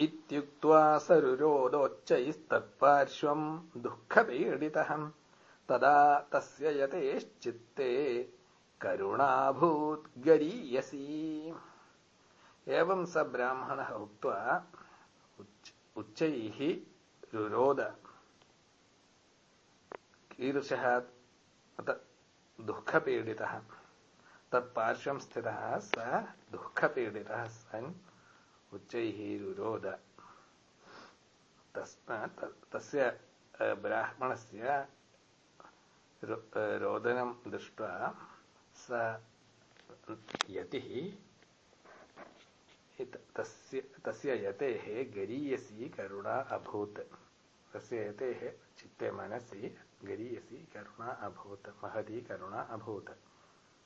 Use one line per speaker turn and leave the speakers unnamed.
इत्युक्त्वा सरुरोदोच्चैस्तत्पार्श्वम् दुःखपीडितः तदा तस्य यतेश्चित्ते करुणाभूत् गरीयसी। एवं स ब्राह्मणः उक्त्वा उच्चैः रुरोद। कीदृशः? दुःखपीडितः। तत्पार्श्वं स्थितः स दुःखपीडितः सन् उच्चैः रुरोद। तस्य ब्राह्मणस्य रोदनं दृष्ट्वा स यतिः तस्य तस्य यतेः गरीयसी करुणा अभूत्। तस्य यतेः चित्ते मनसि गरीयसी करुणा अभूत्। महती करुणा अभूत्।